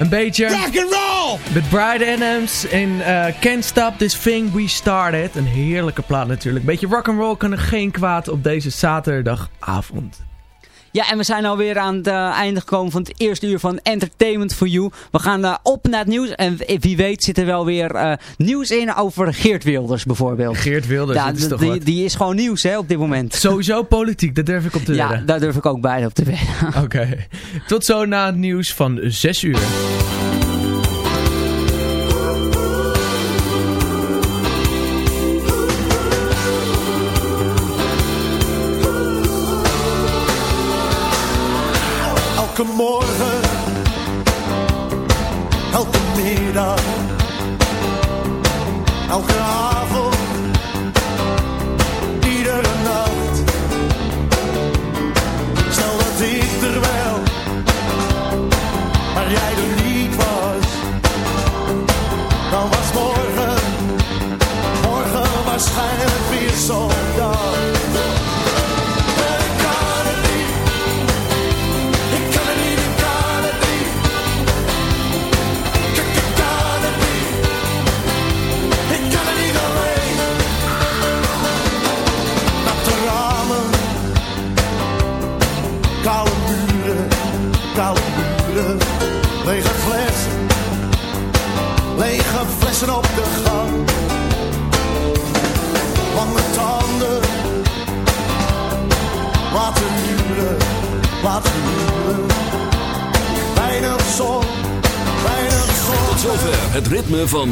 Een beetje. Rock and roll! Met Brian Adams in uh, Can't Stop This Thing We Started. Een heerlijke plaat natuurlijk. Beetje rock and roll kan er geen kwaad op deze zaterdagavond. Ja, en we zijn alweer aan het uh, einde gekomen van het eerste uur van Entertainment for You. We gaan uh, op naar het nieuws. En wie weet zit er wel weer uh, nieuws in over Geert Wilders bijvoorbeeld. Geert Wilders, ja, dat is toch die, wat? die is gewoon nieuws hè, op dit moment. Sowieso politiek, dat durf ik op te Ja, wedden. daar durf ik ook bij op te wedden. Oké. Okay. Tot zo na het nieuws van 6 uur.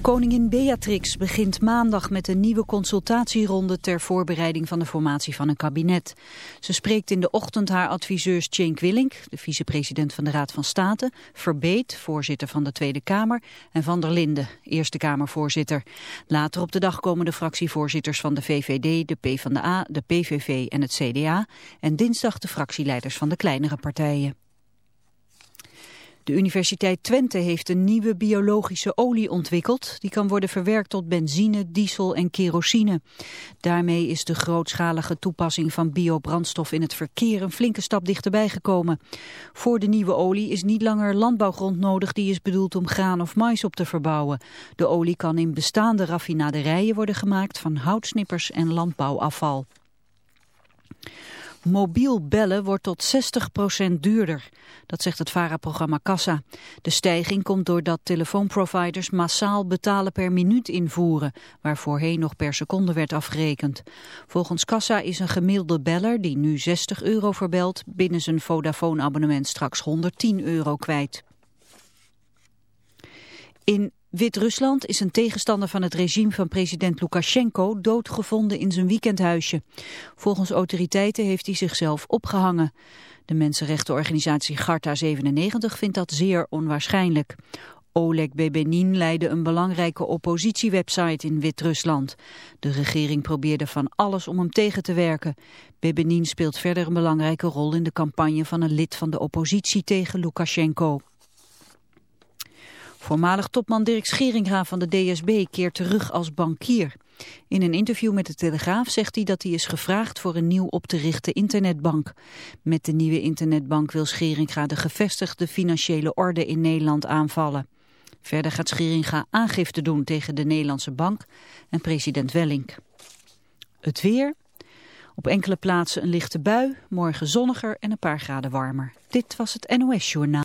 Koningin Beatrix begint maandag met een nieuwe consultatieronde ter voorbereiding van de formatie van een kabinet. Ze spreekt in de ochtend haar adviseurs Cenk Willink, de vicepresident van de Raad van State, Verbeet, voorzitter van de Tweede Kamer, en Van der Linden, Eerste Kamervoorzitter. Later op de dag komen de fractievoorzitters van de VVD, de PvdA, de PVV en het CDA en dinsdag de fractieleiders van de kleinere partijen. De Universiteit Twente heeft een nieuwe biologische olie ontwikkeld. Die kan worden verwerkt tot benzine, diesel en kerosine. Daarmee is de grootschalige toepassing van biobrandstof in het verkeer een flinke stap dichterbij gekomen. Voor de nieuwe olie is niet langer landbouwgrond nodig die is bedoeld om graan of mais op te verbouwen. De olie kan in bestaande raffinaderijen worden gemaakt van houtsnippers en landbouwafval. Mobiel bellen wordt tot 60% duurder. Dat zegt het VARA-programma Kassa. De stijging komt doordat telefoonproviders massaal betalen per minuut invoeren, waar voorheen nog per seconde werd afgerekend. Volgens Kassa is een gemiddelde beller die nu 60 euro verbelt, binnen zijn Vodafone-abonnement straks 110 euro kwijt. In Wit-Rusland is een tegenstander van het regime van president Lukashenko doodgevonden in zijn weekendhuisje. Volgens autoriteiten heeft hij zichzelf opgehangen. De mensenrechtenorganisatie Garta 97 vindt dat zeer onwaarschijnlijk. Oleg Bebenin leidde een belangrijke oppositiewebsite in Wit-Rusland. De regering probeerde van alles om hem tegen te werken. Bebenin speelt verder een belangrijke rol in de campagne van een lid van de oppositie tegen Lukashenko. Voormalig topman Dirk Scheringa van de DSB keert terug als bankier. In een interview met de Telegraaf zegt hij dat hij is gevraagd voor een nieuw op te richten internetbank. Met de nieuwe internetbank wil Scheringa de gevestigde financiële orde in Nederland aanvallen. Verder gaat Scheringa aangifte doen tegen de Nederlandse bank en president Wellink. Het weer. Op enkele plaatsen een lichte bui, morgen zonniger en een paar graden warmer. Dit was het NOS Journaal.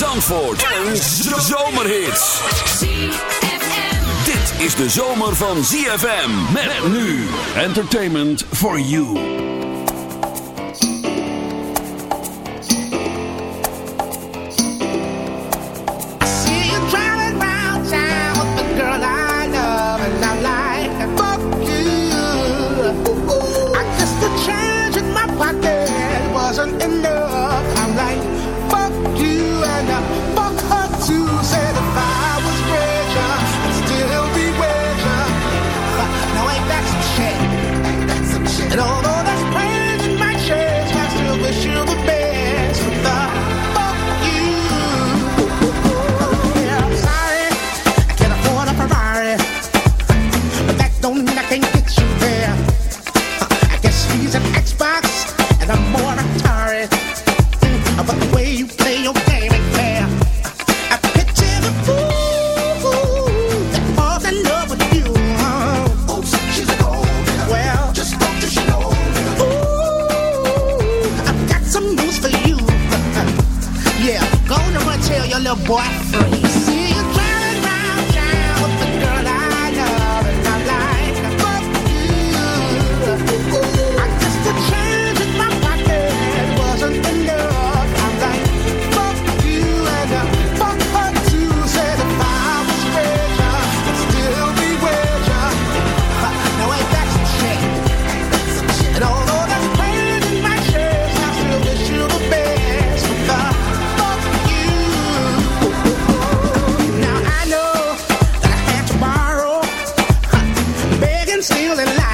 Zandvoort en zomerhits. Dit is de zomer van ZFM. Met nu entertainment for you. than life.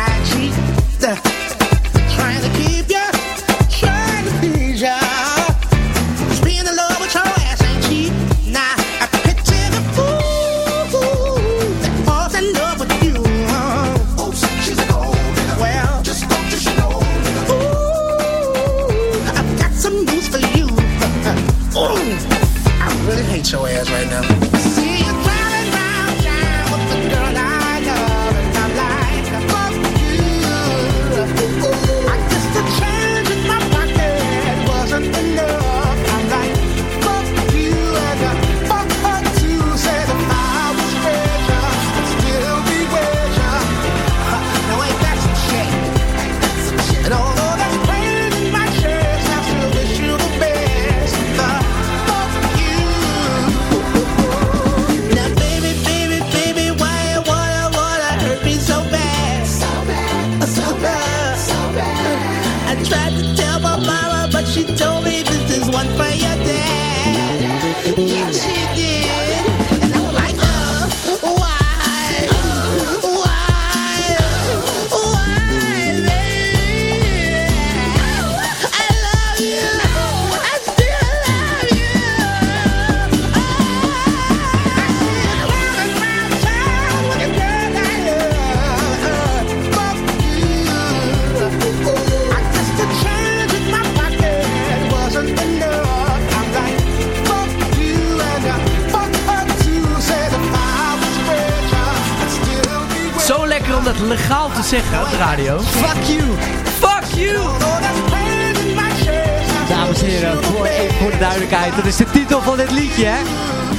titel van dit liedje, hè?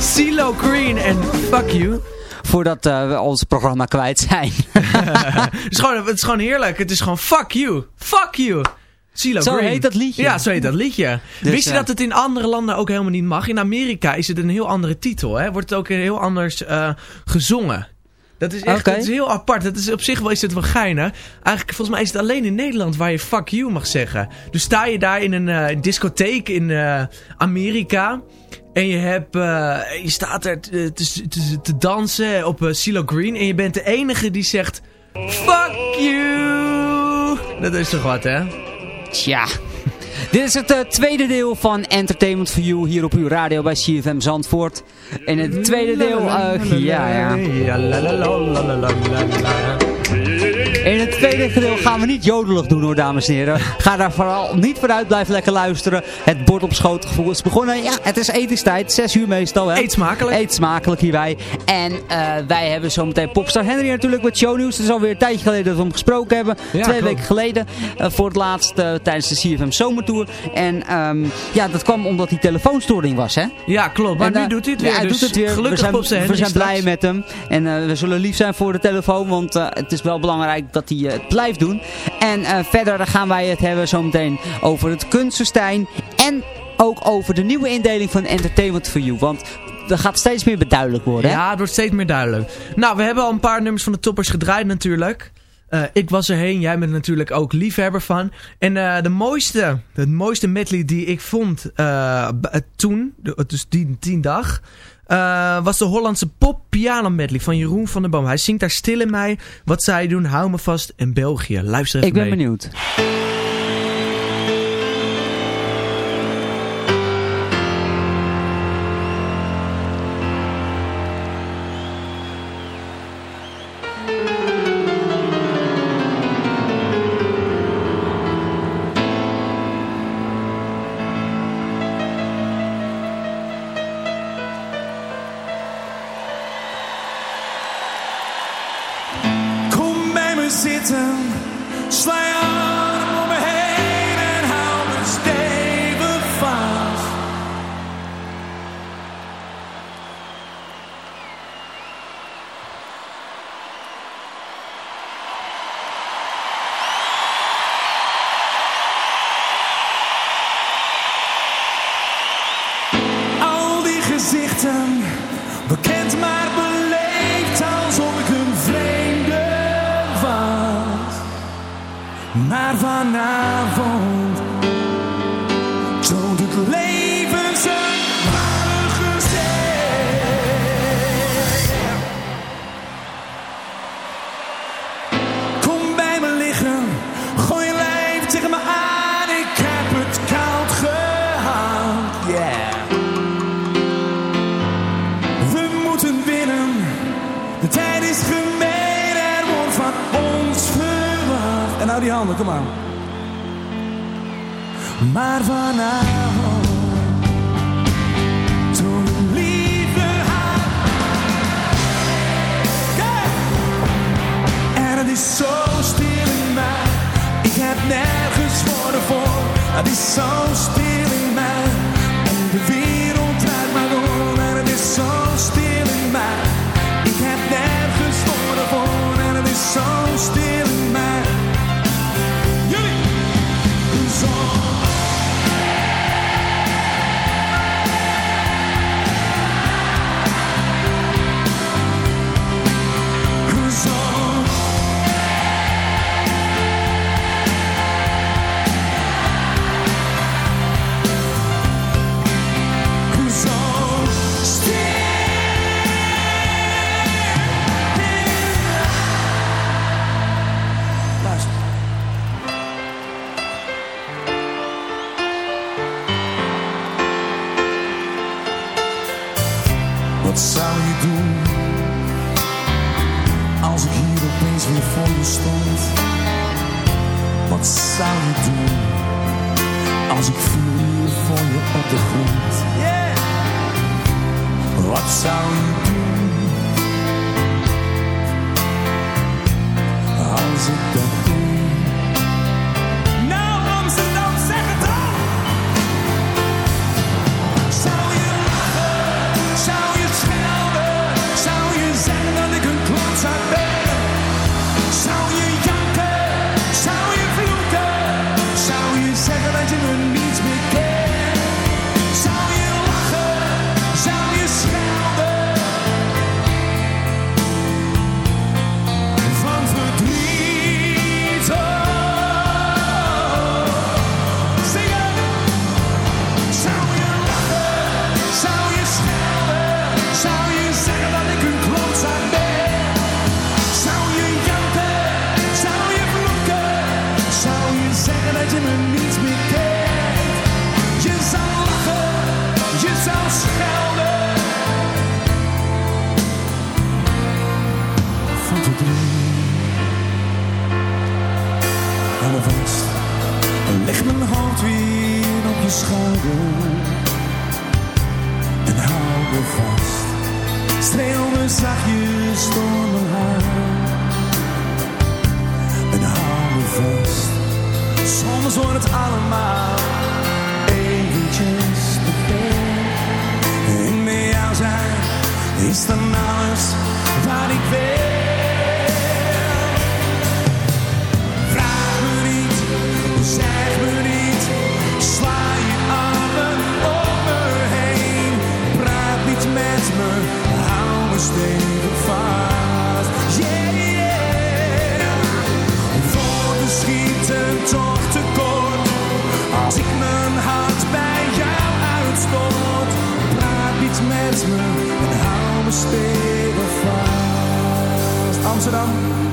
CeeLo Green en Fuck You. Voordat eh, we ons programma kwijt zijn. het, is gewoon, het is gewoon heerlijk. Het is gewoon fuck you. Fuck you. CeeLo zo heet dat liedje. Ja, zo heet dat liedje. Dus, Wist je eh, dat het in andere landen ook helemaal niet mag? In Amerika is het een heel andere titel. Hè? Wordt het ook heel anders eh, gezongen. Dat is echt dat is heel apart. Dat is, op zich wel is het wel geinig. Eigenlijk, volgens mij is het alleen in Nederland waar je fuck you mag zeggen. Dus sta je daar in een eh, discotheek in eh, Amerika... En je, hebt, eh, je staat er te, te, te- dansen op CeeLo Green... en je bent de enige die zegt... Fuck you! Dat is toch wat, hè? Tja. Dit is het eh, tweede deel van Entertainment for You hier op uw radio bij CFM Zandvoort. En het tweede deel, eh, ja, ja. In het tweede gedeelte gaan we niet jodelig doen hoor, dames en heren. Ga daar vooral niet vooruit, blijf lekker luisteren. Het bord op schoot gevoel is begonnen. Ja, het is etenstijd, 6 uur meestal. Hè? Eet smakelijk. Eet smakelijk hierbij. En eh, wij hebben zometeen Popstar Henry natuurlijk met shownieuws. Het is alweer een tijdje geleden dat we hem gesproken hebben. Ja, Twee klopt. weken geleden. eh, voor het laatst eh, tijdens de CFM Zomertour. En ehm, ja, dat kwam omdat die telefoonstoring was, hè? Ja, klopt. Maar En, nu doet hij het weer. Ja, hij dus doet het weer. Gelukkig we zijn, we zijn blij straks. met hem. En we zullen lief zijn voor de telefoon, want het is wel belangrijk dat hij eh, het blijft doen. En eh, verder gaan wij het hebben zometeen over het kunstenstein. En ook over de nieuwe indeling van Entertainment for You. Want dat gaat steeds meer beduidelijk worden. Ja, het wordt steeds meer duidelijk. Nou, we hebben al een paar nummers van de toppers gedraaid natuurlijk. Eh, ik was erheen, jij bent natuurlijk ook liefhebber van. En eh, de mooiste, de mooiste medley die ik vond eh, toen, dus die, die dag, eh, was de Hollandse pop piano medley van Jeroen van der Boom. Hij zingt daar stil in mij, wat zij doen, hou me vast in België. Luister even Ik ben mee. benieuwd. zeggen dat je me niets meer kent. Je zou lachen, je zou schelden. Van verdriet. Hou me vast en leg mijn hand weer op je schouder. En hou me vast. Streel me zachtjes door mijn haar. En hou me vast Soms wordt het allemaal eventjes te veel. En met jou zijn is dan alles wat ik wil. Vraag me niet, zeg me niet, sla je armen om me heen. Praat niet met me, hou me stevig Amsterdam,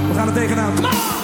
we gaan er tegenaan. Kom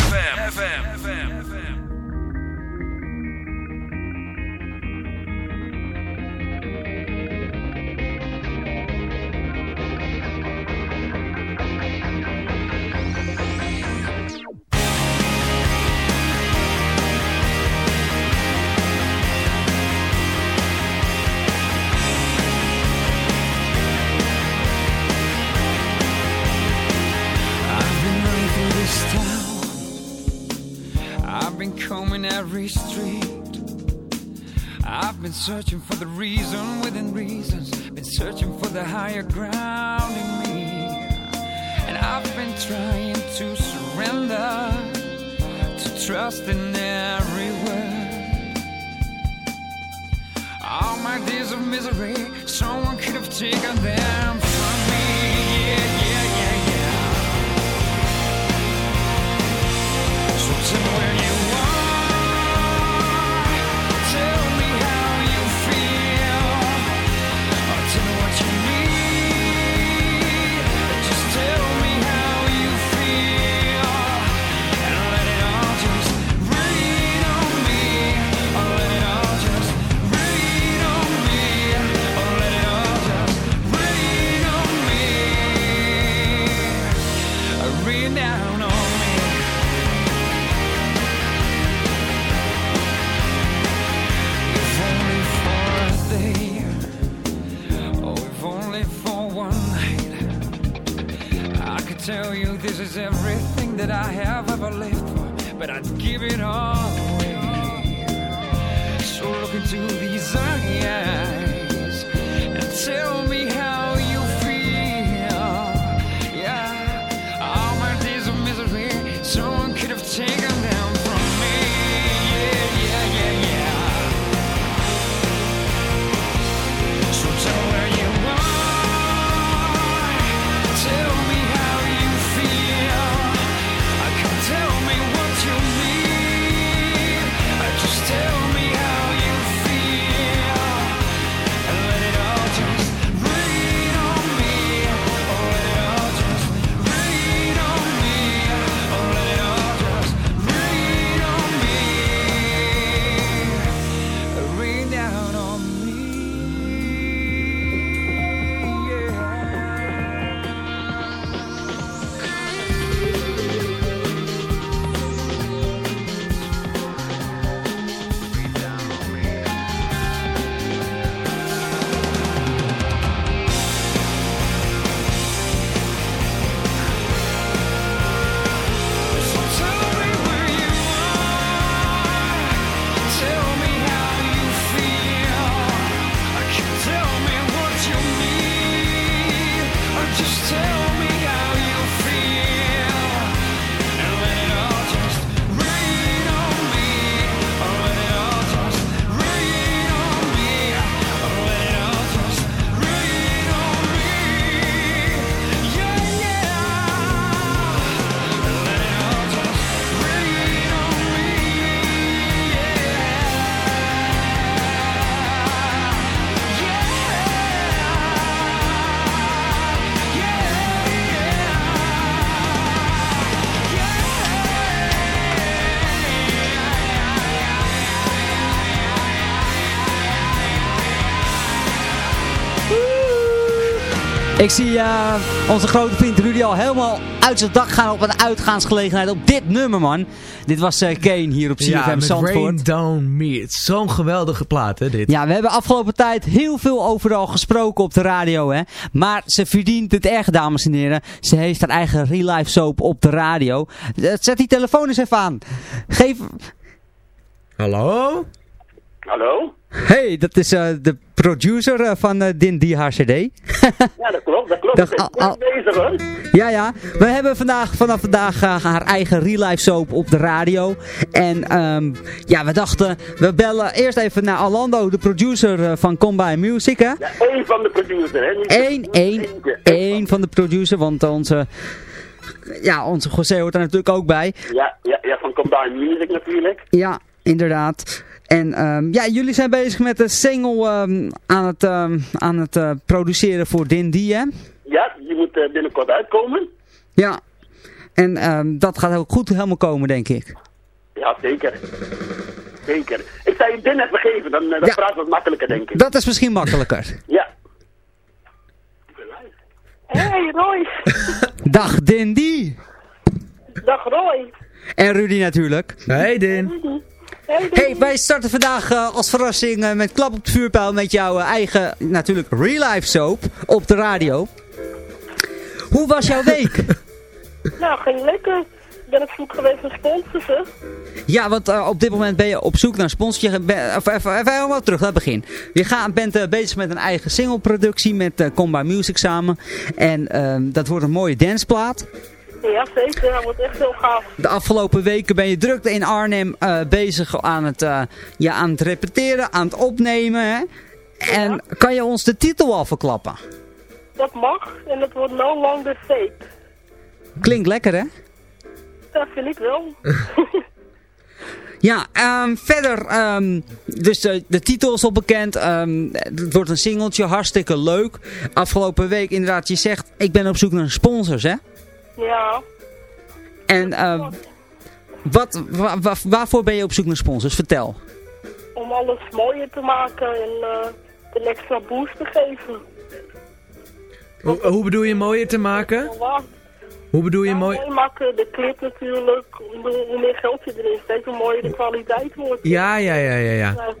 Searching for the reason within reasons. Been searching for the higher ground in me. And I've been trying to surrender, to trust in every word. All my days of misery, someone could have taken them from me. Yeah, yeah, yeah, yeah. So tell where you Ik zie eh, onze grote vriend Rudy al helemaal uit zijn dak gaan op een uitgaansgelegenheid op dit nummer, man. Dit was uh, Kane hier op CFM ja, met Zandvoort. Rain Down Me. Het is zo'n geweldige plaat, hè, dit. Ja, we hebben afgelopen tijd heel veel overal gesproken op de radio, hè. Maar ze verdient het echt, dames en heren. Ze heeft haar eigen real life soap op de radio. Eh, Zet die telefoon eens even aan. Geef... Hallo? Hallo? Hey, dat is eh, de producer eh, van eh, Din DHCD. Ja, dat klopt, dat klopt. Ik ben al- al- bezig hoor. Ja, ja. We hebben vandaag, vanaf vandaag haar eigen real life soap op de radio. En ehm, ja, we dachten, we bellen eerst even naar Alando, de producer van Combine Music, hè? Ja, één van de producer, hè? Eén, één, één van de producer, want onze, ja, onze José hoort er natuurlijk ook bij. Ja, ja, ja, van Combine Music natuurlijk. Ja, inderdaad. En ehm, ja, jullie zijn bezig met een single ehm, aan het, ehm, aan het eh, produceren voor Din D, hè? Ja, die moet eh, binnenkort uitkomen. Ja. En ehm, dat gaat ook goed helemaal komen, denk ik. Ja, zeker. Zeker. Ik zou je dit net begeven, dan, eh, dan Ja. praat het makkelijker, denk ik. Dat is misschien makkelijker. Ja. Hey Roy, Dag Dindy. dag Roy. En Rudy natuurlijk. Hey Din. Hey, Hey, wij starten vandaag eh, als verrassing eh, met Klap op de vuurpijl met jouw eh, eigen, natuurlijk, real life soap op de radio. Hoe was jouw week? Nou, ging lekker. Ik ben op zoek geweest naar sponsors, hè. ja, want op dit moment ben je op zoek naar sponsor. Je ben, of, even, even helemaal terug naar het begin. Je gaat, bent bezig met een eigen singleproductie met Comba Music samen. En ehm, dat wordt een mooie danceplaat. Ja, zeker. Dat wordt echt heel gaaf. De afgelopen weken ben je druk in Arnhem eh, bezig aan het, eh, ja, aan het repeteren, aan het opnemen. Hè? En kan je ons de titel al verklappen? Dat mag en het wordt no longer fake. Klinkt lekker hè? Dat vind ik wel. Ja, ehm, verder, ehm, dus de, de titel is al bekend. ehm, het wordt een singeltje, hartstikke leuk. Afgelopen week inderdaad, je zegt, ik ben op zoek naar sponsors hè? Ja. En ehm, wat, wa- wa- waarvoor ben je op zoek naar sponsors? Vertel. Om alles mooier te maken en eh een extra boost te geven. Hoe, hoe bedoel je mooier te maken? Ja, Hoe bedoel je mooi... mooi maken, de clip natuurlijk. Hoe meer geld je erin steekt, hoe mooier de kwaliteit wordt. Ja, ja, ja, ja, ja. Ja.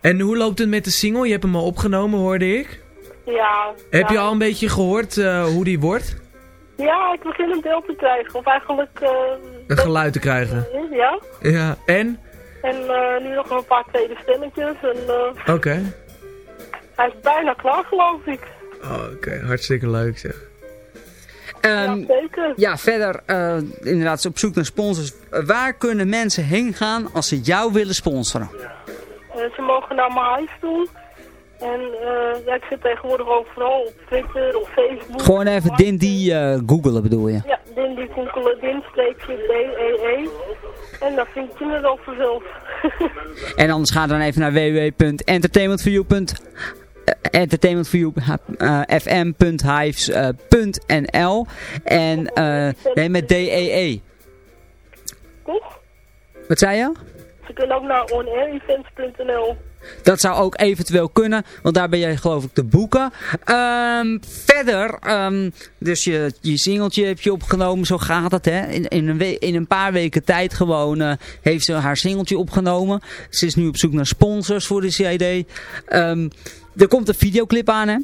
En hoe loopt het met de single? Je hebt hem al opgenomen, hoorde ik. Ja. Heb ja. je al een beetje gehoord eh, hoe die wordt? Ja, ik begin een deel te krijgen. Of eigenlijk... eh, Een geluid te krijgen. Ja. Ja, en? En eh, nu nog een paar tweede stemmetjes. En eh, Oké. hij is bijna klaar, geloof ik. Oh, Oké, hartstikke leuk zeg. Ehm, Zeker. ja, verder uh, inderdaad op zoek naar sponsors. Waar kunnen mensen heen gaan als ze jou willen sponsoren? Uh, ze mogen naar mijn huis toe. En uh, ja, ik zit tegenwoordig overal op Twitter, op Facebook. Gewoon even Dindy uh, googelen bedoel je? Ja, Dindy googelen, din-streepje D-E-E. En dan vind je het al vanzelf. en anders ga dan even naar www.entertainmentforyou.nl entertainmentforyoufm.hives.nl en uh, nee, met D-E-E. Toch? Wat zei je? Ze kunnen ook naar onairevents.nl. Dat zou ook eventueel kunnen, want daar ben jij geloof ik te boeken. Um, verder, um, dus je, je singeltje heb je opgenomen, zo gaat het hè. In, in, een, in een paar weken tijd gewoon uh, heeft ze haar singeltje opgenomen. Ze is nu op zoek naar sponsors voor de CID. Um, er komt een videoclip aan hè.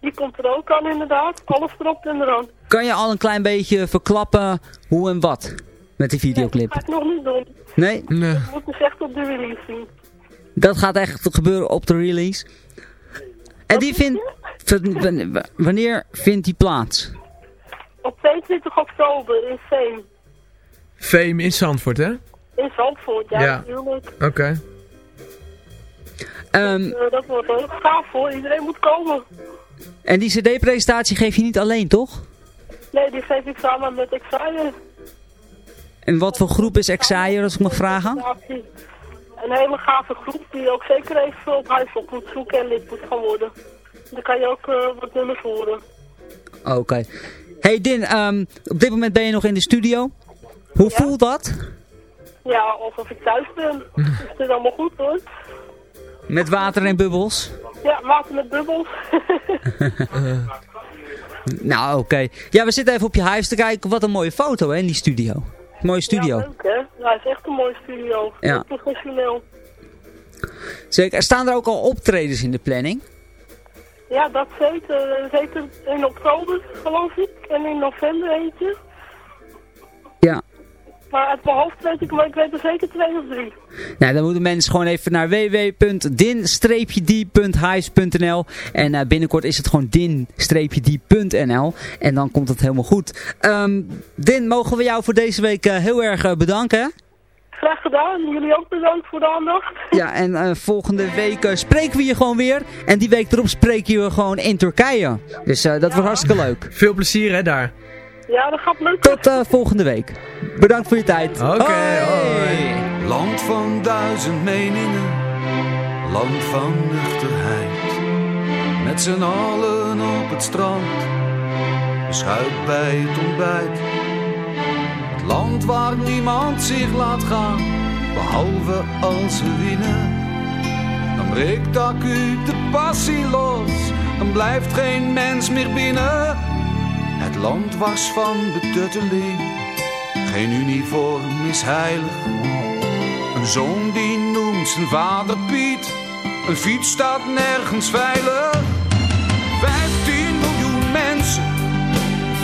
Die komt er ook aan inderdaad, alles erop en eraan. Kan je al een klein beetje verklappen hoe en wat met die videoclip? Nee, dat ga ik nog niet doen. Nee? Nee. Dat moet dus echt op de release zien. Dat gaat echt gebeuren op de release. En die vindt... Wanneer vindt die plaats? Op 22 oktober in Fame. Fame in Zandvoort, hè? In Zandvoort, ja, ja. natuurlijk. Oké. Okay. Um, dat, uh, dat wordt ook gaaf hoor, iedereen moet komen. En die cd-presentatie geef je niet alleen, toch? Nee, die geef ik samen met Exire. En wat voor groep is Exire, als ik mag vragen? Een hele gave groep die ook zeker even op huis op moet zoeken en lid moet gaan worden. Dan kan je ook uh, wat nummers horen. Oké. Okay. Hey Din, um, op dit moment ben je nog in de studio. Hoe ja. voelt dat? Ja, alsof ik thuis ben. Het is allemaal goed hoor. Met water en bubbels? Ja, water met bubbels. Nou, oké. Ja, we zitten even op je huis te kijken. Wat een mooie foto, hè, in die studio. Mooie studio. Ja, leuk hè? Ja, het is echt een mooie studio. Ja. Professioneel. Zeker. Staan er ook al optredens in de planning? Ja, dat zeker. Zeker in oktober, geloof ik. En in november eentje. Ja. Maar uit mijn hoofd weet ik, maar ik weet er zeker twee of drie. Nou, dan moeten mensen gewoon even naar www.din-die.highs.nl En eh, binnenkort is het gewoon din-die.nl En dan komt het helemaal goed. Ehm, Din, mogen we jou voor deze week eh, heel erg eh, bedanken. Graag gedaan. Jullie ook bedankt voor de aandacht. Ja, en eh, volgende week spreken we je gewoon weer. En die week erop spreken we gewoon in Turkije. Dus eh, dat wordt hartstikke leuk. Veel plezier hè daar. Ja, dat gaat lukken. Tot eh, volgende week. Bedankt voor je tijd. Oké, hoi. Land van duizend meningen, land van nuchterheid. Met z'n allen op het strand, beschuit bij het ontbijt. Het land waar niemand zich laat gaan, behalve als ze winnen. Dan breekt acuut de passie los, dan blijft geen mens meer binnen. Het land was van betutteling, geen uniform is heilig. Een zoon die noemt zijn vader Piet. Een fiets staat nergens veilig. 15 miljoen mensen.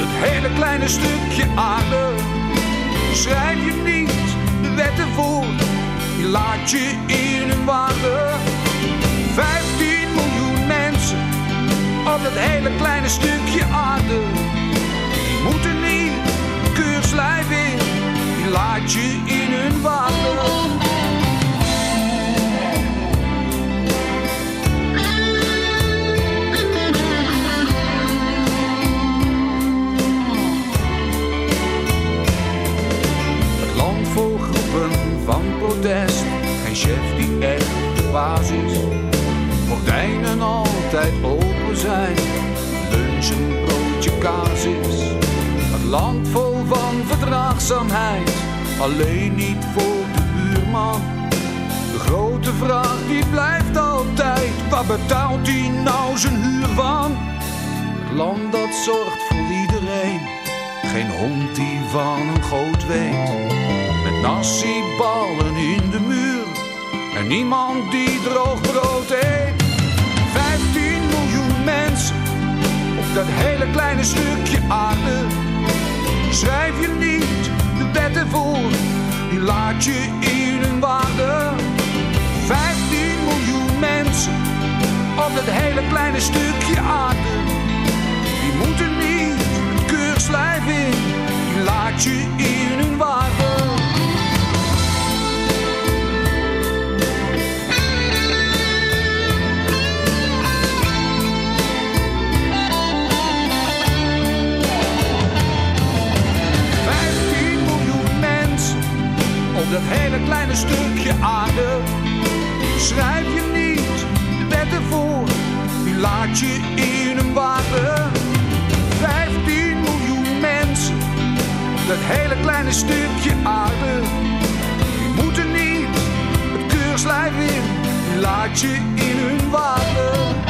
Het hele kleine stukje aarde. Schrijf je niet de wetten voor. Je laat je in hun waarde. 15 miljoen mensen. Op dat hele kleine stukje aarde. Die moeten niet keurslijf in. Die laat je in hun land vol groepen van protest. Geen chef die echt de baas is. Gordijnen altijd open zijn. Lunch een broodje kaas is. Land vol van verdraagzaamheid. Alleen niet voor de buurman. De grote vraag die blijft altijd. Waar betaalt hij nou zijn huur van? Het land dat zorgt voor iedereen. Geen hond die van een goot weet. Met nasi-ballen in de muur. En niemand die droog brood eet. 15 miljoen mensen. Op dat hele kleine stukje aarde. Schrijf je niet de wetten voor. Die laat je in hun waarde. 15 miljoen mensen. Op dat hele kleine stukje aarde. Die moeten niet het keurslijf in. Die laat je in hun waarde. Dat hele kleine stukje aarde. Schrijf je niet de wetten voor, die laat je in hun waarde. 15 miljoen mensen dat hele kleine stukje aarde. Die moeten niet het keurslijf in, die laat je in hun waarde.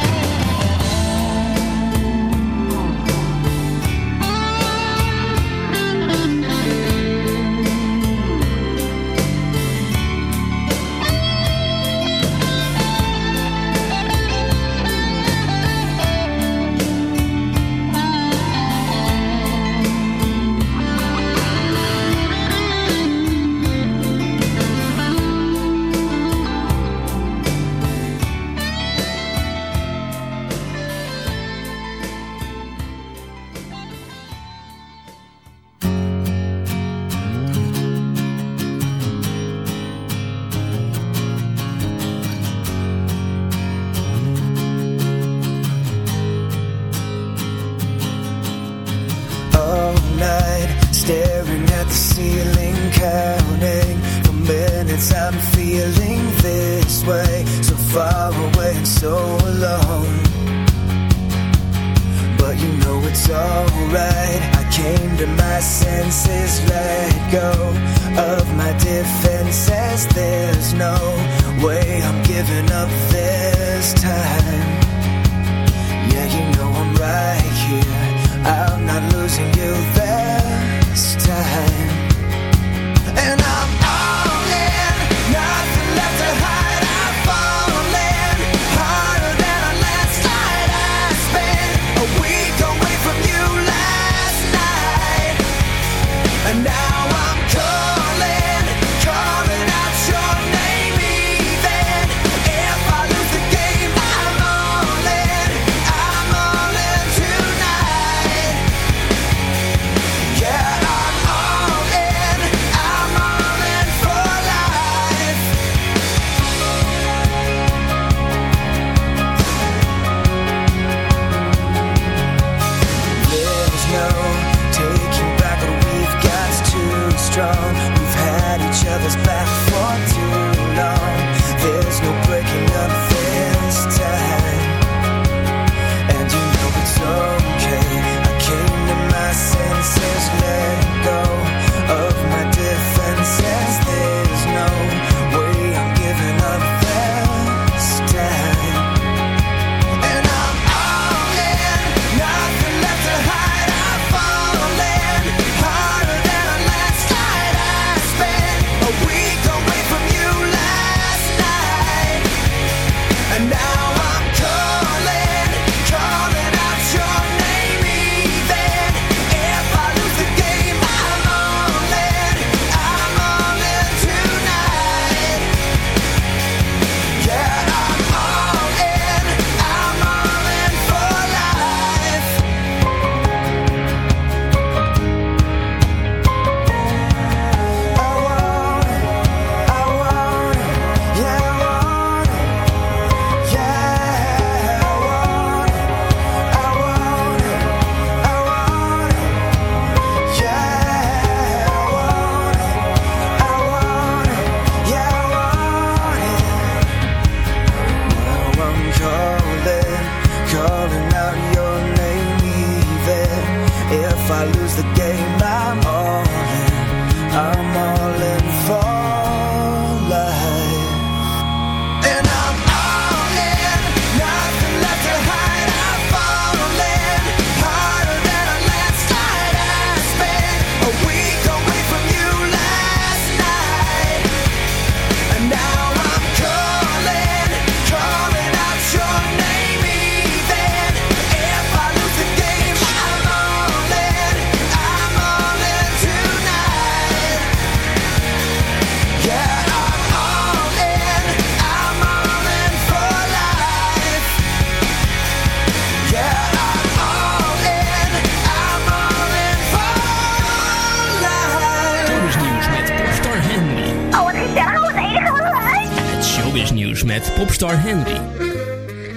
Henry.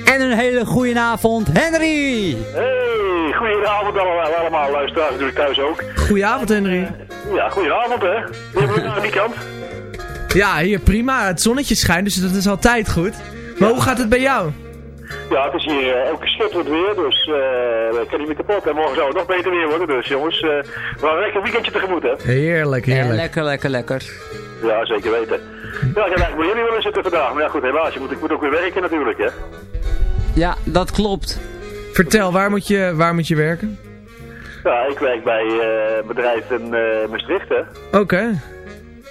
En een hele goede avond, Henry! Hey, goedenavond allemaal, allemaal luisteraars natuurlijk thuis ook. Goedenavond Henry. Ja, goedenavond hè. Hoe hebben we het aan die kant? Ja, hier prima. Het zonnetje schijnt, dus dat is altijd goed. Maar hoe gaat het bij jou? Ja, het is hier eh, ook schitterend weer, dus eh ik kan niet meer kapot. En morgen zou het nog beter weer worden, dus jongens, eh we gaan een lekker weekendje tegemoet hè. Heerlijk, Ja, heerlijk. lekker, lekker, lekker. Ja, zeker weten. Ja, ik heb eigenlijk bij jullie willen zitten vandaag, maar ja goed, helaas, je moet, ik moet ook weer werken natuurlijk hè. Ja, dat klopt. Vertel, waar moet je, waar moet je werken? Ja, ik werk bij eh, een bedrijf in eh Maastricht hè. Oké.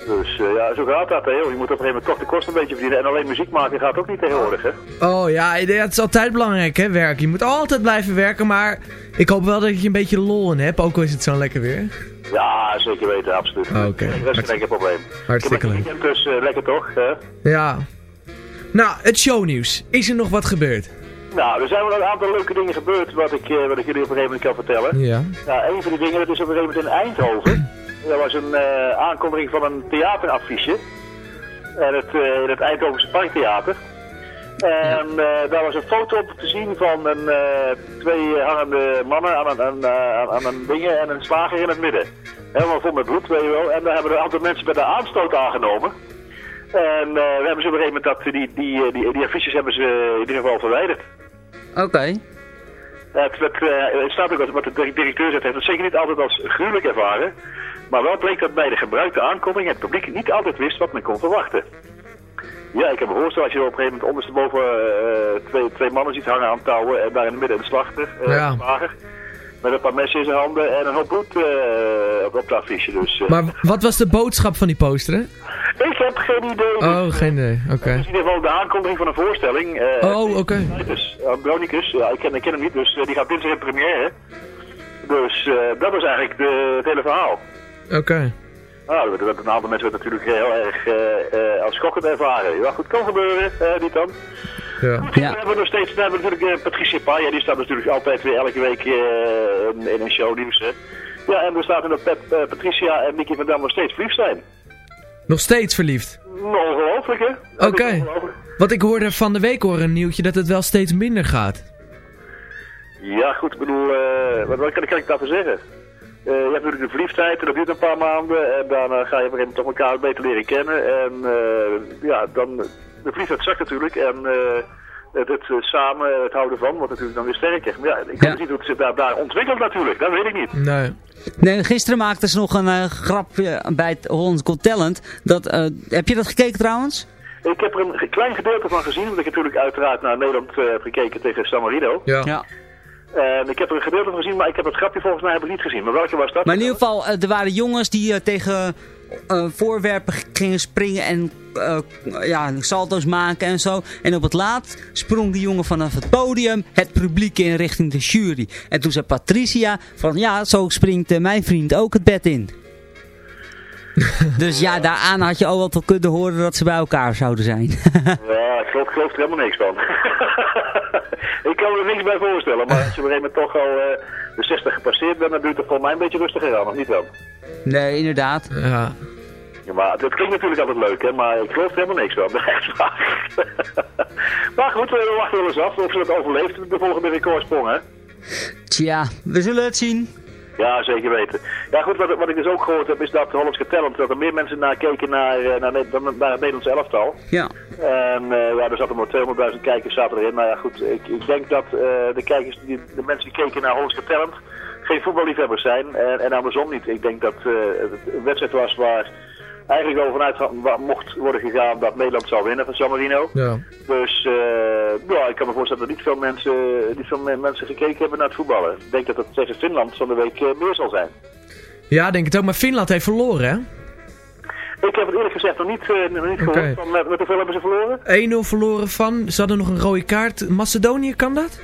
Dus eh, ja, zo gaat dat hè. Je moet op een gegeven moment toch de kosten een beetje verdienen. En alleen muziek maken gaat ook niet tegenwoordig hè. Oh ja, het is altijd belangrijk hè, werken. Je moet altijd blijven werken, maar ik hoop wel dat je een beetje lol in hebt, ook al is het zo lekker weer. Ja, zeker weten, absoluut. Oké. Dat is geen probleem. Hartstikke leuk. weekend, dus eh, lekker toch? Hè? Ja. Nou, het shownieuws. Is er nog wat gebeurd? Nou, er zijn wel een aantal leuke dingen gebeurd wat ik, eh, wat ik jullie op een gegeven moment kan vertellen. Ja. Nou, een van die dingen, dat is op een gegeven moment in Eindhoven. Dat was een eh, aankondiging van een theateraffiche. En het, eh, in het Eindhovense Parktheater. En eh, daar was een foto op te zien van een, twee hangende mannen aan een, aan, aan, een dingen en een slager in het midden. Helemaal vol met bloed, weet je wel. En daar hebben een aantal mensen bij de aanstoot aangenomen. En we hebben ze op een gegeven moment dat, die, die, die, die affiches hebben ze in ieder geval verwijderd. Oké. Het, werd, eh, het staat ook wat- wat de directeur zegt, heeft het zeker niet altijd als gruwelijk ervaren. Maar wel bleek dat bij de gebruikte aankondiging het publiek niet altijd wist wat men kon verwachten. Ja, ik heb een voorstel als je op een gegeven moment ondersteboven eh, twee, twee mannen ziet hangen aan touwen en daar in het midden een slachter, eh Ja. slager. Met een paar messen in zijn handen en een hoop bloed eh, op, op het affiche. Dus, eh. Maar wat was de boodschap van die poster, hè? Ik heb geen idee. Oh, geen idee. Oké. Het is in ieder geval de aankondiging van een voorstelling. eh, Oh, oké. Uh, Bronicus, ja, ik ken, ik ken hem niet, dus eh, die gaat dinsdag in première. Dus eh, dat was eigenlijk de, het hele verhaal. Oké. Nou, dat, dat een aantal mensen het natuurlijk heel erg eh, eh, als schokkend ervaren. Ja, goed, kan gebeuren, eh, niet dan. Ja. Goed, dan hebben we nog steeds, dan hebben we natuurlijk eh, Patricia Paya, die staat natuurlijk altijd weer elke week eh, in, in een shownieuws. hè. Ja, en er staat in dat eh, Patricia en Nicky van Dam nog steeds verliefd zijn. Nog steeds verliefd. Ongelooflijk, hè? Oké. ongelooflijk. Want ik hoorde van de week horen een nieuwtje dat het wel steeds minder gaat. Ja, goed, ik bedoel, eh, wat, wat kan, kan ik daarvoor zeggen? Eh, je hebt natuurlijk de verliefdheid, en dat duurt een paar maanden. En dan eh, ga je op een gegeven moment toch elkaar beter leren kennen. En eh, ja, dan, de verliefdheid zakt natuurlijk. En eh, het, het samen, het houden van, wordt natuurlijk dan weer sterker. Maar ja, ik weet niet hoe het zich daar, daar ontwikkelt natuurlijk. Dat weet ik niet. Nee. Nee, gisteren maakten ze nog een grapje bij het Hollands Got Talent. Dat, eh, heb je dat gekeken trouwens? Ik heb er een klein gedeelte van gezien, omdat ik natuurlijk uiteraard naar Nederland eh, heb gekeken tegen San Marino. Ja. ja. En ik heb er een gedeelte van gezien, maar ik heb het grapje volgens mij niet gezien. Maar welke was dat? Maar in ieder geval, eh, er waren jongens die eh, tegen eh, voorwerpen gingen springen en ja, salto's maken en zo. En op het laatst sprong die jongen vanaf het podium het publiek in richting de jury. En toen zei Patricia van ja, zo springt mijn vriend ook het bed in. dus ja, daaraan had je al wel toch kunnen horen dat ze bij elkaar zouden zijn. Ja, ik geloof, ik geloof er helemaal niks van. ik kan me er niks bij voorstellen, maar als je op een gegeven moment toch al eh, de 60 gepasseerd bent, dan duurt het voor mij een beetje rustiger aan, of niet dan? nee, inderdaad. Ja. Ja, maar het klinkt natuurlijk altijd leuk, hè, maar ik geloof er helemaal niks van. Maar goed, we wachten wel eens af of ze dat overleeft, de volgende recordsprong, hè? Tja, we zullen het zien. Ja, zeker weten. Ja goed, wat, wat ik dus ook gehoord heb is dat Hollands Talent, dat er meer mensen naar keken naar, eh, naar, het Nederlandse elftal. Ja. En eh, ja, er zaten maar 200.000 kijkers zaten erin. Maar ja goed, ik, ik denk dat eh, de kijkers, die, de mensen die keken naar Hollands Talent, geen voetballiefhebbers zijn. En, en andersom niet. Ik denk dat het een wedstrijd was waar eigenlijk over vanuit mocht worden gegaan dat Nederland zou winnen van San Marino. Ja. Dus eh, ja, ik kan me voorstellen dat niet veel mensen, niet veel me- mensen gekeken hebben naar het voetballen. Ik denk dat het tegen Finland van de week eh, meer zal zijn. Ja, denk het ook. Maar Finland heeft verloren, hè? Ik heb het eerlijk gezegd nog niet, eh, nog niet gehoord. Van, met, met hoeveel hebben ze verloren? 1-0 verloren van. Ze hadden nog een rode kaart. Macedonië, kan dat?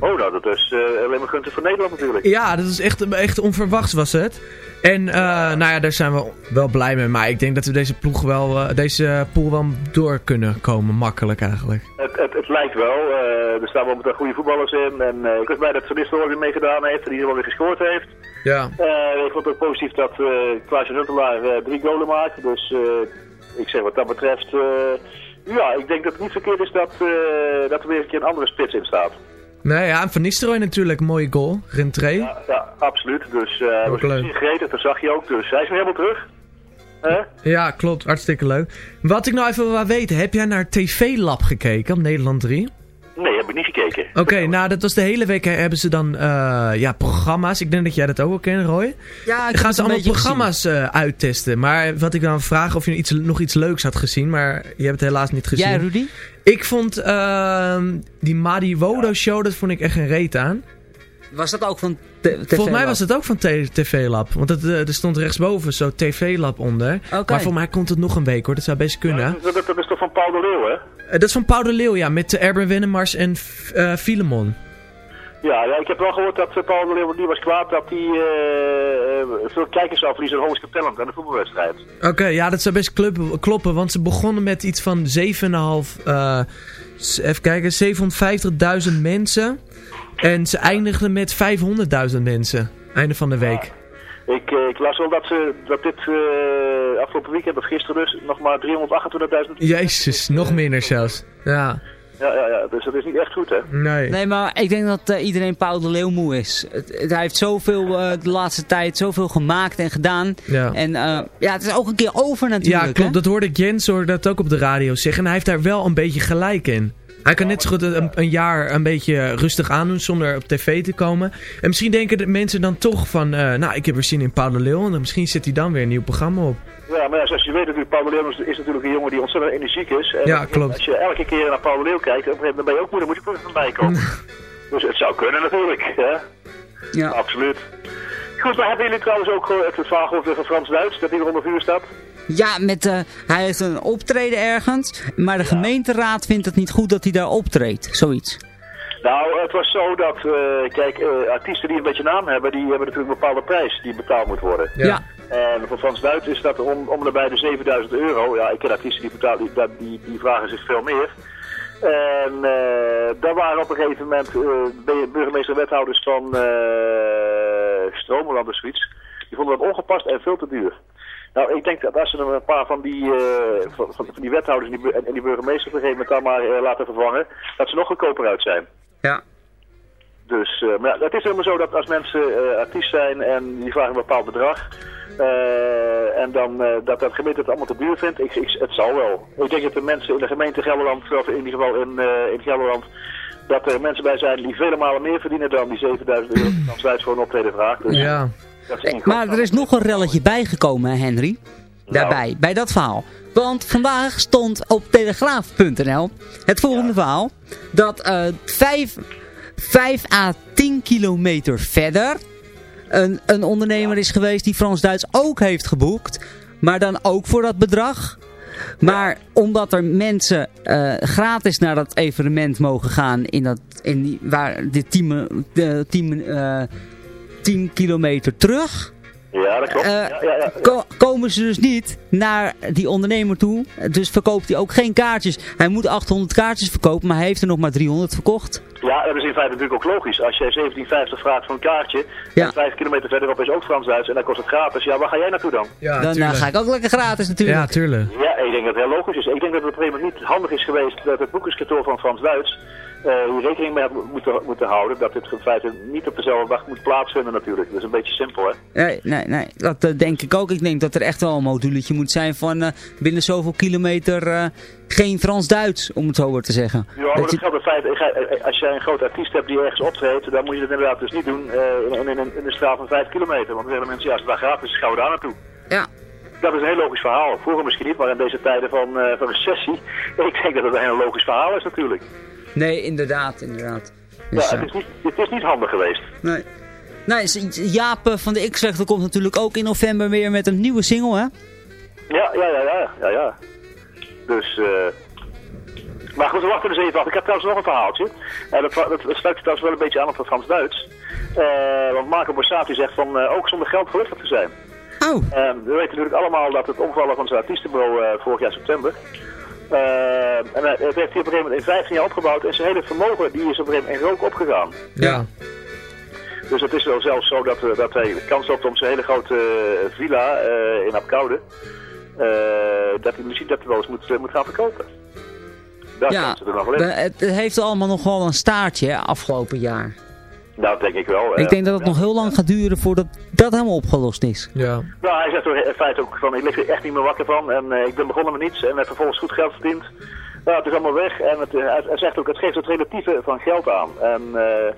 Oh, nou, dat is eh, alleen maar gunstig voor Nederland natuurlijk. Ja, dat is echt, echt onverwachts was het. En eh, nou ja, daar zijn we wel blij mee. Maar ik denk dat we deze ploeg wel, eh, deze pool wel door kunnen komen. Makkelijk eigenlijk. Het, het, het lijkt wel. er staan momenteel goede voetballers in. En ik was blij dat Van Nistelrooy weer meegedaan heeft. En die er wel weer gescoord heeft. Ja. Ik vond het ook positief dat uh, Klaasje Huntelaar drie golen maakt. Dus ik zeg wat dat betreft... ja, ik denk dat het niet verkeerd is dat, dat er weer een keer een andere spits in staat. Nee, ja, en Van Nistelrooy natuurlijk. Mooie goal. Rentree. Ja, ja absoluut. Dus hij was leuk. gretig, dat zag je ook. Dus hij is weer helemaal terug. Ja, klopt. Hartstikke leuk. Wat ik nou even wil weten. Heb jij naar TV Lab gekeken op Nederland 3? Nee, heb ik niet gekeken. Oké, nou dat was de hele week hè, hebben ze dan eh, ja, programma's. Ik denk dat jij dat ook wel kent, Roy. Ja, ik gaan ze allemaal programma's eh, uittesten. Maar wat ik dan vraag of je iets, nog iets leuks had gezien. Maar je hebt het helaas niet gezien. Jij, Rudy? Ik vond ehm, die Madi Wodo show, dat vond ik echt een reet aan. Was dat ook van Volgens mij Lab? was het ook van TV Lab. Want het, eh, er stond rechtsboven zo TV Lab onder. Maar voor mij komt het nog een week hoor. Dat zou best kunnen. Dat, dat, dat is toch van Paul de Leeuw, hè? Eh, dat is van Paul de Leeuw, ja. Met uh, Erben Wennemars en uh, Filemon. Ja, ja, ik heb wel gehoord dat Paul de Leeuw die was kwaad dat hij uh, veel kijkers zou verliezen aan Hollandse Talent aan de voetbalwedstrijd. Oké, okay, ja, dat zou best kloppen, kloppen. Want ze begonnen met iets van 7,5... Uh, even kijken, 750.000 mensen. En ze eindigden met 500.000 mensen. Einde van de week. Ja. Ik, ik, las wel dat, ze, dat dit uh, afgelopen weekend of gisteren dus nog maar 328.000... Jezus, nog minder zelfs. Ja. Ja, ja, ja, dus dat is niet echt goed, hè? Nee. Nee, maar ik denk dat uh, iedereen Paul de Leeuw moe is. Het, het, hij heeft zoveel uh, de laatste tijd, zoveel gemaakt en gedaan. Ja. En uh, ja, het is ook een keer over natuurlijk. Ja, klopt. Hè? Dat hoorde Jens hoorde dat ook op de radio zeggen. En hij heeft daar wel een beetje gelijk in. Hij kan net zo goed een, een, jaar een beetje rustig aandoen zonder op tv te komen. En misschien denken de mensen dan toch van, uh, nou ik heb er zin in Paul de Leeuw. En misschien zet hij dan weer een nieuw programma op. Ja, maar ja, zoals je weet natuurlijk, Paul de Leeuw is, is natuurlijk een jongen die ontzettend energiek is. En ja, klopt. Als je elke keer naar Paul de Leeuw kijkt, op een gegeven moment ben je ook moe, dan moet je er van bij komen. dus het zou kunnen natuurlijk, hè. Ja. Absoluut. Goed, maar hebben jullie trouwens ook het verhaal gehoord van Frans Duits, dat hij er onder vuur staat? Ja, met, eh, hij heeft een optreden ergens, maar de gemeenteraad vindt het niet goed dat hij daar optreedt. Zoiets. Nou, het was zo dat, eh, kijk, eh, artiesten die een beetje naam hebben, die hebben natuurlijk een bepaalde prijs die betaald moet worden. Ja. En voor Frans Duits is dat om, om en bij de 7000 euro. Ja, ik ken artiesten die, betalen, die, die, die vragen zich veel meer. En eh, daar waren op een gegeven moment eh, burgemeester en wethouders van eh Stromeland of zoiets. Die vonden dat ongepast en veel te duur. Nou, ik denk dat als ze een paar van die, eh, van, van, die wethouders en die, en die burgemeester op een gegeven moment daar maar eh, laten vervangen, dat ze nog goedkoper uit zijn. Ja. Dus, eh, maar ja, het is helemaal zo dat als mensen artiest zijn en die vragen een bepaald bedrag, en dan dat de gemeente het allemaal te duur vindt, ik, ik, het zal wel. Ik denk dat de mensen in de gemeente Gelderland, of in ieder geval in, in Gelderland, dat er mensen bij zijn die vele malen meer verdienen dan die 7000 euro die Frans Duits voor een optreden vraagt. Dus Ja. Dat is één Maar er is nog een relletje bijgekomen, Henry. Daarbij, bij dat verhaal. Want vandaag stond op telegraaf.nl het volgende verhaal. Dat eh 5, 5 à 10 kilometer verder een, een ondernemer is geweest die Frans-Duits ook heeft geboekt. Maar dan ook voor dat bedrag. Maar omdat er mensen eh, gratis naar dat evenement mogen gaan in dat, in die, waar de 10 de 10 eh, 10 kilometer terug. Ja, dat klopt. Eh, ja, ja, ja. ko- komen ze dus niet naar die ondernemer toe. Dus verkoopt hij ook geen kaartjes. Hij moet 800 kaartjes verkopen, maar hij heeft er nog maar 300 verkocht. Ja, dat is in feite natuurlijk ook logisch. Als jij 17,50 vraagt voor een kaartje, Ja. en 5 kilometer verderop is ook Frans-Duits en dan kost het gratis. Ja, waar ga jij naartoe dan? Ja, dan eh, ga ik ook lekker gratis natuurlijk. Ja, tuurlijk. Ja, ik denk dat het heel logisch is. Ik denk dat het op een gegeven moment niet handig is geweest dat het boekingskantoor van Frans-Duits eh hier rekening mee had mo- moeten, moeten houden dat dit in feite niet op dezelfde dag moet plaatsvinden natuurlijk. Dat is een beetje simpel, hè? Nee, nee, nee, dat eh, denk ik ook. Ik denk dat er echt wel een moduletje moet zijn van eh, binnen zoveel kilometer eh, geen Frans-Duits, om het zo maar te zeggen. Ja, maar Dat je- geldt Als jij een groot artiest hebt die ergens optreedt, dan moet je dat inderdaad dus niet doen in, in, in, een straal van 5 kilometer. Want dan zeggen mensen, ja, als het daar gratis is, gaan we daar naartoe. Ja. Dat is een heel logisch verhaal. Vroeger misschien niet, maar in deze tijden van, eh, van recessie, ik denk dat het een heel logisch verhaal is natuurlijk. Nee, inderdaad, inderdaad. Dus, ja, eh, het, is niet, het is niet handig geweest. nee. Nee, s- Jaap eh, van de X-Factor komt natuurlijk ook in november weer met een nieuwe single, hè? Ja, ja, ja, ja, ja, ja. Dus, eh maar goed, we wachten dus even af. Ik heb trouwens nog een verhaaltje. En dat, dat, dat sluit trouwens wel een beetje aan op het Frans-Duits. Eh, want Marco Borsato zegt van eh, ook zonder geld gelukkig te zijn. Oh. we weten natuurlijk allemaal dat het omvallen van zijn artiestenbureau eh, vorig jaar september. Eh, en hij- het heeft hij op een gegeven moment in 15 jaar opgebouwd en zijn hele vermogen die is op een gegeven moment in rook opgegaan. Ja. Dus het is wel zelfs zo dat, eh, dat hij de kans heeft om zijn hele grote eh, villa eh, in Apkoude, eh, dat hij misschien dat wel eens moet, moet gaan verkopen. Daar ja, ze er nog de- het, het heeft allemaal nog wel een staartje hè, afgelopen jaar. Nou, dat denk ik wel. ik denk dat het nog heel lang gaat duren voordat dat helemaal opgelost is. Ja. Nou, hij zegt er in feite ook van, ik lig er echt niet meer wakker van en eh, ik ben begonnen met niets en heb vervolgens goed geld verdiend. Nou, het is allemaal weg en het, hij, hij zegt ook, het geeft het relatieve van geld aan. En eh,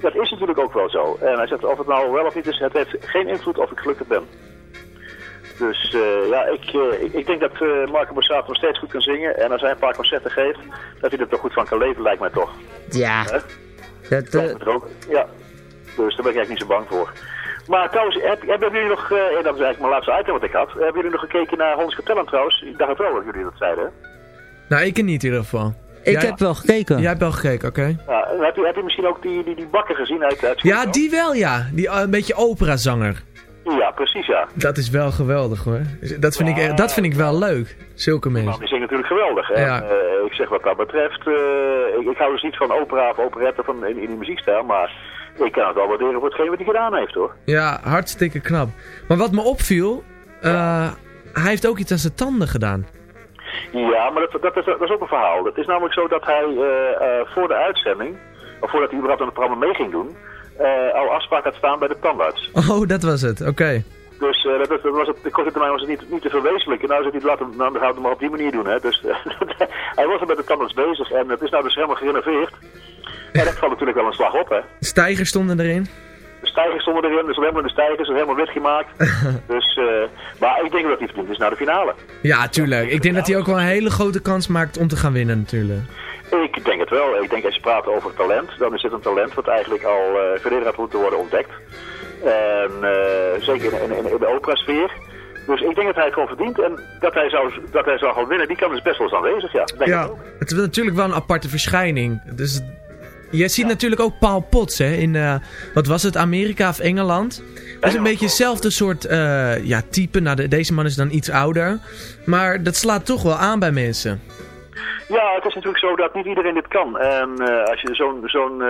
dat is natuurlijk ook wel zo. En hij zegt, of het nou wel of niet is, het heeft geen invloed of ik gelukkig ben. Dus eh, ja, ik, eh, ik, ik denk dat eh Marco Borsato nog steeds goed kan zingen. En als hij een paar concerten geeft, dat hij er toch goed van kan leven, lijkt mij toch. Ja. Dat, Dat ook. Ja, dus daar ben ik eigenlijk niet zo bang voor. Maar trouwens, heb, hebben jullie nog, eh, dat is eigenlijk mijn laatste item wat ik had, hebben jullie nog gekeken naar Got Talent trouwens? Ik dacht het wel dat jullie dat zeiden. hè? Nou, ik niet in ieder geval. Ik Jij- heb wel gekeken. Jij hebt wel gekeken, oké. Ja, heb, je, heb je misschien ook die, die, die bakker gezien uit, uit Ja, die wel, ja. Die eh, een beetje operazanger. Ja, precies ja. Dat is wel geweldig, hoor. Dat vind, ik, dat vind ik wel leuk. Zulke Nou, mensen. die zingt natuurlijk geweldig. Ja. eh, ik zeg wat dat betreft, eh, ik, ik hou dus niet van opera of operette van, in, in die muziekstijl, maar ik kan het wel waarderen voor hetgeen wat hij gedaan heeft hoor. Ja, hartstikke knap. Maar wat me opviel, eh, hij heeft ook iets aan zijn tanden gedaan. Ja, maar dat, dat, is, dat is ook een verhaal. Het is namelijk zo dat hij eh, eh, voor de uitzending, of voordat hij überhaupt aan het programma mee ging doen, eh, al afspraak had staan bij de tandarts. Oh, dat was het. Oké. Dus eh, dat, dat was het, de korte termijn was het niet, niet te verwezenlijken. Nou hij het laten, nou, dan gaan we het maar op die manier doen. Hè. Dus hij was er met de tandarts bezig en het is nou dus helemaal gerenoveerd. En dat valt natuurlijk wel een slag op, hè. Stijgers stonden erin. Stijgers stonden erin, dus helemaal de stijgers, helemaal wit gemaakt. dus, eh, maar ik denk dat hij verdient is naar de finale. Ja, tuurlijk. Ik denk dat hij ook wel een hele grote kans maakt om te gaan winnen, natuurlijk. Ik denk het wel. Ik denk als je praat over talent, dan is dit een talent wat eigenlijk al uh, verleden had moeten worden ontdekt. En uh, zeker in, in, in de operasfeer. Dus ik denk dat hij het gewoon verdient en dat hij zou, dat hij zou gaan winnen, die kan dus best wel eens aanwezig, ja. Denk ja, het is natuurlijk wel een aparte verschijning. Dus je ziet natuurlijk ook Paul Potts, hè, in, uh, wat was het, Amerika of Engeland. Dat is een beetje hetzelfde soort uh, ja, type. Nou, de, deze man is dan iets ouder. Maar dat slaat toch wel aan bij mensen. Ja, het is natuurlijk zo dat niet iedereen dit kan. En uh, als je zo'n zo'n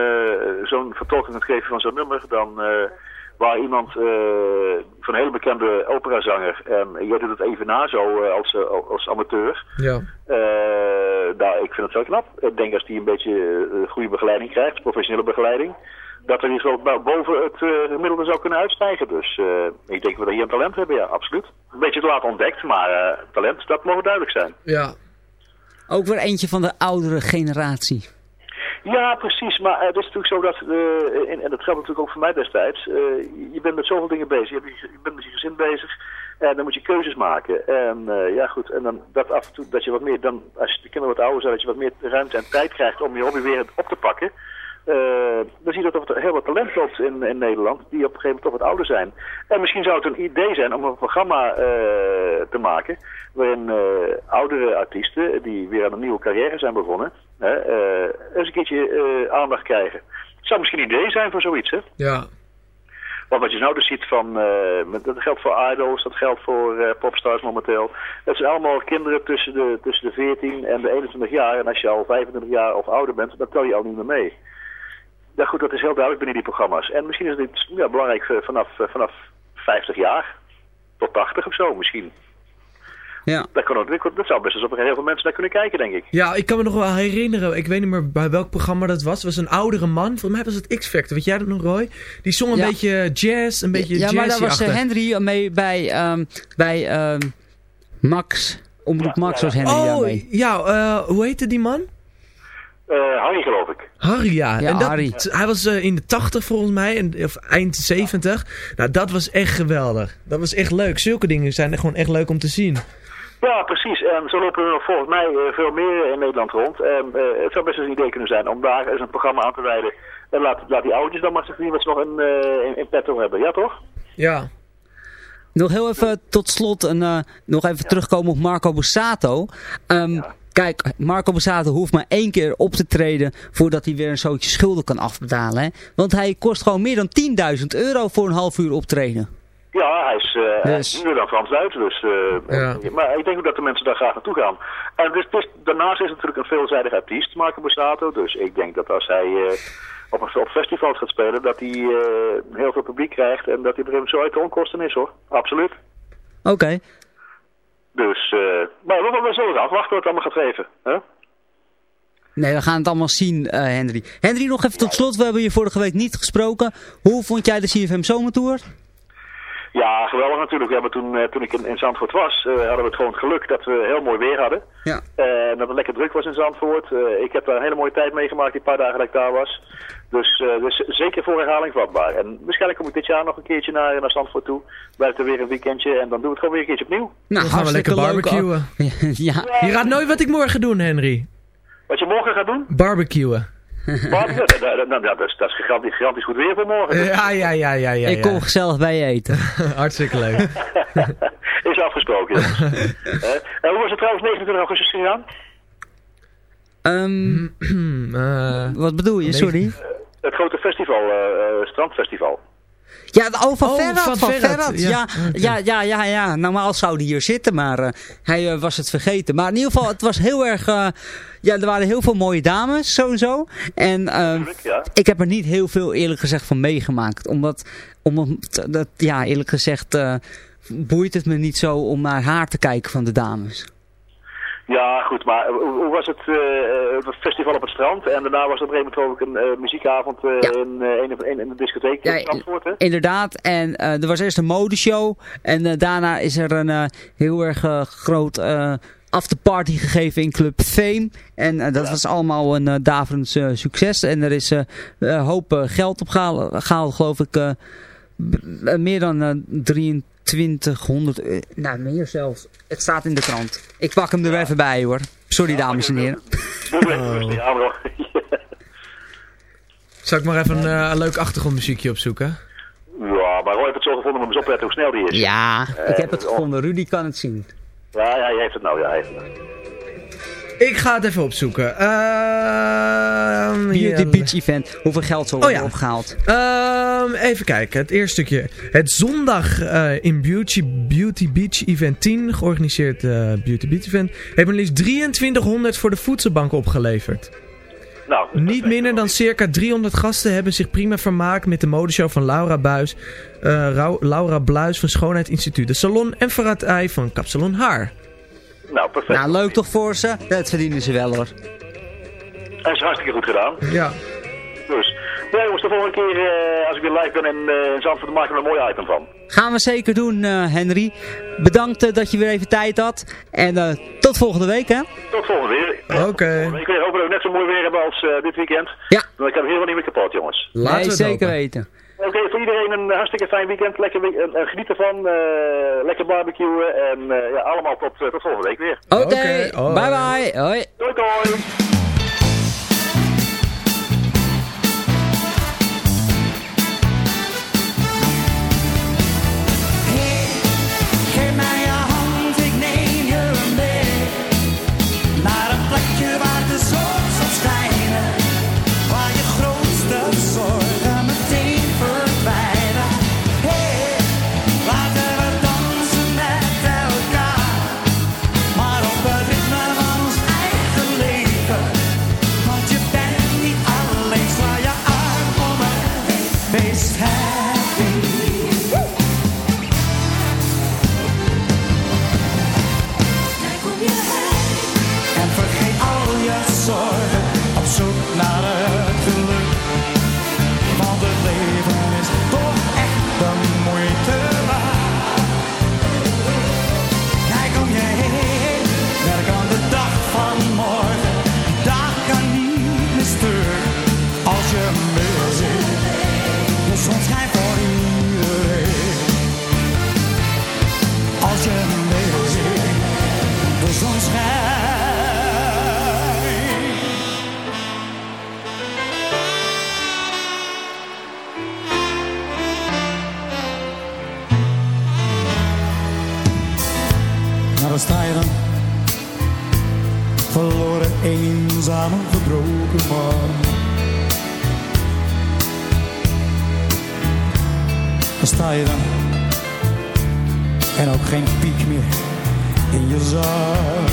zo'n vertolking kunt geven van zo'n nummer, dan waar iemand uh, van een hele bekende operazanger, en jij doet het even na zo uh, als, uh, als amateur. Ja. nou, ik vind het wel knap. Ik denk als die een beetje goede begeleiding krijgt, professionele begeleiding, dat er iets wel boven het gemiddelde zou kunnen uitstijgen. Dus ik denk dat we hier een talent hebben, ja, absoluut. Een beetje te laat ontdekt, maar talent, dat mogen duidelijk zijn. Ja. Ook weer eentje van de oudere generatie. Ja, precies. Maar het is natuurlijk zo dat, uh, en, en, dat geldt natuurlijk ook voor mij destijds, uh, je bent met zoveel dingen bezig. Je, bent met je gezin bezig en dan moet je keuzes maken. En ja goed, en dan dat af en toe, dat je wat meer, dan, als de kinderen wat ouder zijn, dat je wat meer ruimte en tijd krijgt om je hobby weer op te pakken. dan zie je dat er heel wat talent loopt in, in Nederland, die op een gegeven moment toch wat ouder zijn. En misschien zou het een idee zijn om een programma te maken, waarin oudere artiesten, die weer aan een nieuwe carrière zijn begonnen, uh, eens een keertje uh, aandacht krijgen. Het zou misschien een idee zijn voor zoiets, hè? Ja. Want wat je nou dus ziet van, uh, dat geldt voor idols, dat geldt voor popstars momenteel. Dat zijn allemaal kinderen tussen de, tussen de 14 en de 21 jaar. En als je al 25 jaar of ouder bent, dan tel je al niet meer mee. Ja goed, dat is heel duidelijk binnen die programma's. En misschien is het ja, belangrijk vanaf, vanaf 50 jaar tot 80 of zo misschien. Ja. Dat, kan ook, dat zou best eens op heel veel mensen naar kunnen kijken, denk ik. Ja, ik kan me nog wel herinneren. Ik weet niet meer bij welk programma dat was. Het was een oudere man. Volgens mij was het X-Factor. Weet jij dat nog, Roy? Die zong een ja. beetje jazz, een beetje Ja, maar daar was uh, Henry mee bij, um, bij um, Max. Omroep ja, Max was Henry oh, daarmee. ja. Uh, hoe heette die man? Uh, Harry, geloof ik. Harry, ja. ja en dat, Harry. Hij was uh, in de 80 volgens mij, en, of eind 70. Nou, dat was echt geweldig. Dat was echt leuk. Zulke dingen zijn gewoon echt leuk om te zien. Ja, precies. En zo lopen er nog volgens mij uh, veel meer in Nederland rond. En uh, het zou best eens een idee kunnen zijn om daar eens een programma aan te wijden. En laat, laat die oudjes dan maar eens zien wat ze nog in, uh, in, in petto hebben. Ja, toch? Ja. Nog heel even tot slot een, uh, nog even ja. terugkomen op Marco Bussato. Um, ja. Kijk, Marco Bussato hoeft maar één keer op te treden voordat hij weer een zootje schulden kan afbetalen. Hè? Want hij kost gewoon meer dan 10.000 euro voor een half uur optreden. Ja, hij is, uh, Dus- duurder dan Frans Duits. Dus, uh, Ja. Maar ik denk ook dat de mensen daar graag naartoe gaan. En dus, dus, daarnaast is het natuurlijk een veelzijdig artiest, Marco Borsato. Dus ik denk dat als hij uh, op, een, op festivals gaat spelen, dat hij heel veel publiek krijgt. En dat hij moment zo uit de onkosten is hoor. Absoluut. Oké. Dus, uh, maar we, we zullen afwachten wat het allemaal gaat geven. Hè? Nee, we gaan het allemaal zien, uh, Henry. Henry, nog even tot slot. We hebben je vorige week niet gesproken. Hoe vond jij de CFM Zomertour? Ja, geweldig natuurlijk. We hebben toen, uh, toen ik in, in Zandvoort was, uh, hadden we het gewoon geluk dat we heel mooi weer hadden. Ja. Uh, dat het lekker druk was in Zandvoort. ik heb daar een hele mooie tijd meegemaakt, die paar dagen dat ik daar was. Dus, dus zeker voor herhaling vatbaar. En waarschijnlijk kom ik dit jaar nog een keertje naar, naar Zandvoort toe. Blijft er weer een weekendje en dan doen we het gewoon weer een keertje opnieuw. Nou, dan gaan we lekker barbecuen. ja. Je raadt nooit wat ik morgen doen, Henry. Wat je morgen gaat doen? Barbecuen. Maar, ja, dat, dat, dat, is, dat is gigantisch, gigantisch goed weer voor morgen. Ja, ja, ja, ja, ja. Ik kom gezellig bij je eten. Hartstikke leuk. is afgesproken, jongens. uh, en hoe was het trouwens 29 augustus gegaan? Um, uh, wat bedoel je, sorry? Uh, het grote festival, uh, strandfestival. Ja, oh, van Oh, Ferrat, van van Ferrat, Ferrat. ja. Ja, ja, ja, ja, ja. Normaal zou hij hier zitten, maar eh, hij eh, was het vergeten. Maar in ieder geval, het was heel erg... eh, ja, er waren heel veel mooie dames, sowieso. En Natuurlijk, ja. ik heb er niet heel veel, eerlijk gezegd, van meegemaakt. Omdat, omdat dat, ja, eerlijk gezegd, eh, boeit het me niet zo om naar haar te kijken van de dames. Ja, goed, maar hoe, was het, uh, het festival op het strand? En daarna was er op een gegeven moment ook een uh, muziekavond uh, Ja. in, in, in, in de discotheek Ja, in hè? Inderdaad, en eh, er was eerst een modeshow en eh, daarna is er een eh, heel erg eh, groot eh afterparty gegeven in Club Fame. En eh, dat was allemaal een uh, daverend eh, succes en er is eh, een hoop eh, geld opgehaald, gehaald, geloof ik, eh, eh, meer dan eh, 2300, eh, nou meer zelfs. Het staat in de krant. Ik pak hem er even bij hoor. Sorry dames en heren. Bro. Zal ik maar even een, eh, een leuk achtergrondmuziekje opzoeken? Ja, maar Roy heeft het zo gevonden om eens op te letten hoe snel die is. Ja, ik heb het Eh, gevonden. Rudy kan het zien. Ja, ja, hij heeft het nou, ja, hij heeft het nou. Ik ga het even opzoeken. Ehm Beauty Beach Event. Hoeveel geld zo Oh ja. opgehaald? Ehm, even kijken, het eerste stukje. Het zondag eh, in Beauty, Beauty Beach Event 10, georganiseerd eh, Beauty Beach Event, heeft maar liefst 2300 voor de voedselbank opgeleverd. Nou, Niet minder dan circa 300 gasten hebben zich prima vermaakt met de modeshow van Laura Buis, eh, Laura Bluis van Schoonheid Instituut, de Salon en Farad Ei van Kapsalon Haar. Nou, perfect. Nou, leuk toch voor ze? Dat verdienen ze wel hoor. Hij is hartstikke goed gedaan. Ja. Dus, nee jongens, de volgende keer eh, als ik weer live ben en eh in Zandvoort maken we er een mooi item van. Gaan we zeker doen, eh, Henry. Bedankt dat je weer even tijd had. En eh, tot volgende week, hè? Tot volgende weer. Oké. Ik hopen dat we net zo mooi weer hebben als eh, dit weekend. Ja. Want ik heb helemaal niet meer kapot, jongens. Laten nee, we het zeker weten. Oké, voor iedereen een hartstikke fijn weekend. Lekker we eh, eh, geniet ervan. eh, lekker barbecuen. En eh, ja, allemaal tot, tot volgende week weer. Oké, bye bye. Hoi. Doei doei. Gebroken man. Daar sta je dan. En ook geen piek meer in je zak.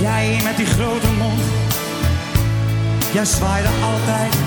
Jij met die grote mond. Jij zwaaide altijd